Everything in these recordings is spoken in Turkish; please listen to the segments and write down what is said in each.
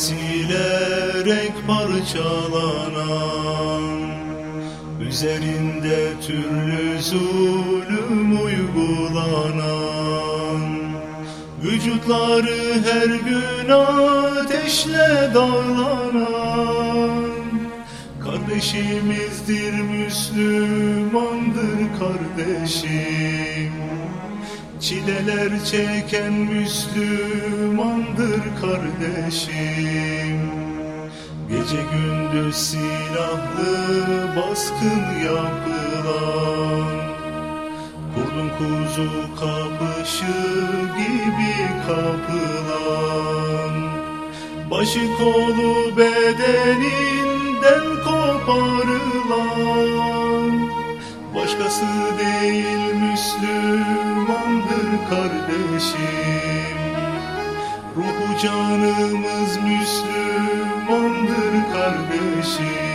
kesilerek parçalanan Üzerinde türlü zulüm uygulanan Vücutları her gün ateşle dağlanan Kardeşimizdir Müslümandır kardeşim Çileler çeken Müslümandır kardeşim. Gece gündüz silahlı baskın yapılan Kurdun kuzu kapışı gibi kapılan Başı kolu bedeninden koparılan Başkası değil Müslümandır kardeşim. Ruhu canımız Müslümandır kardeşim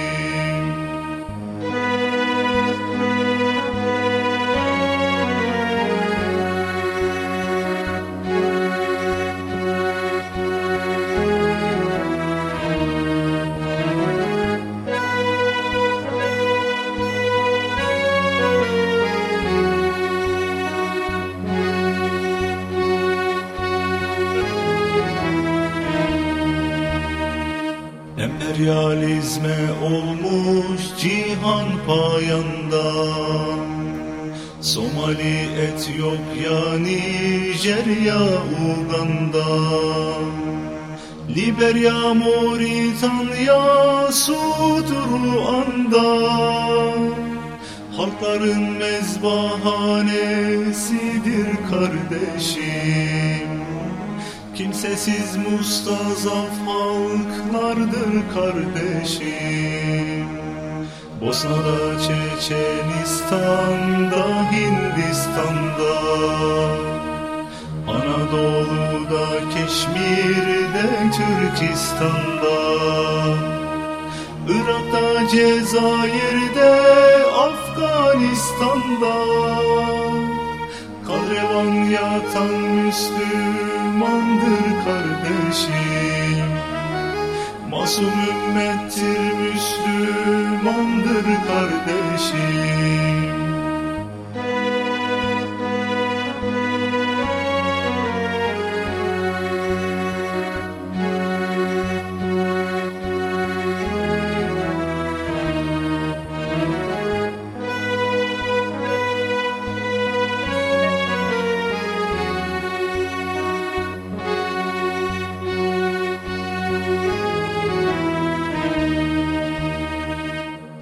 Emperyalizme olmuş cihan payanda Somali, Etiyopya, Nijerya, Uganda. Liberya, Moritanya, Suud, Ruanda. Halkların mezbahanesidir kardeşim Kimsesiz mustazaf halklardır kardeşim. Bosna'da, Çeçenistan'da, Hindistan'da Anadolu'da, Keşmir'de, Türkistan'da Irak'ta, Cezayir'de, Afganistan'da Kadrevan yatan Müslümandır kardeşim. Masum ümmettir Müslümandır kardeşim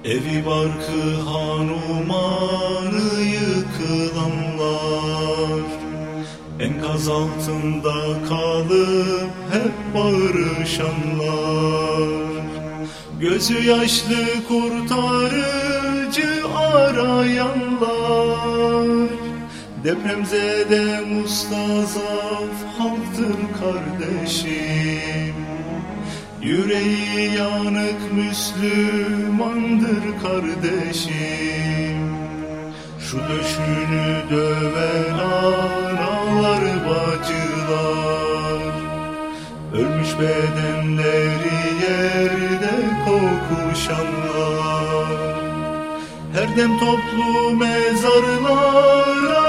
Evi barkı hanumanı yıkılanlar. Enkaz altında kalıp hep bağırışanlar Gözü yaşlı kurtarıcı arayanlar. Depremzede mustazaf halktır kardeşim Yüreği yanık Müslümandır kardeşim. Şu döşünü döven analar bacılar. Ölmüş bedenleri yerde kokuşanlar. Her dem toplu mezarlara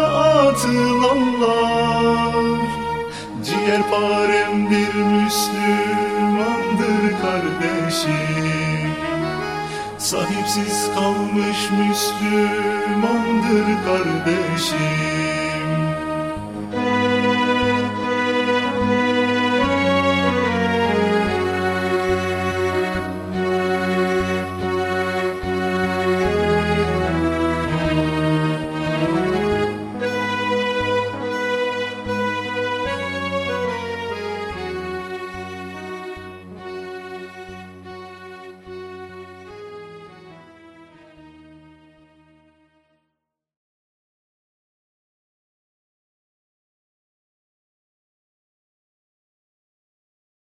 atılanlar. Ciğerparem bir Müslümandır kardeşim. Sahipsiz kalmış Müslümandır kardeşim.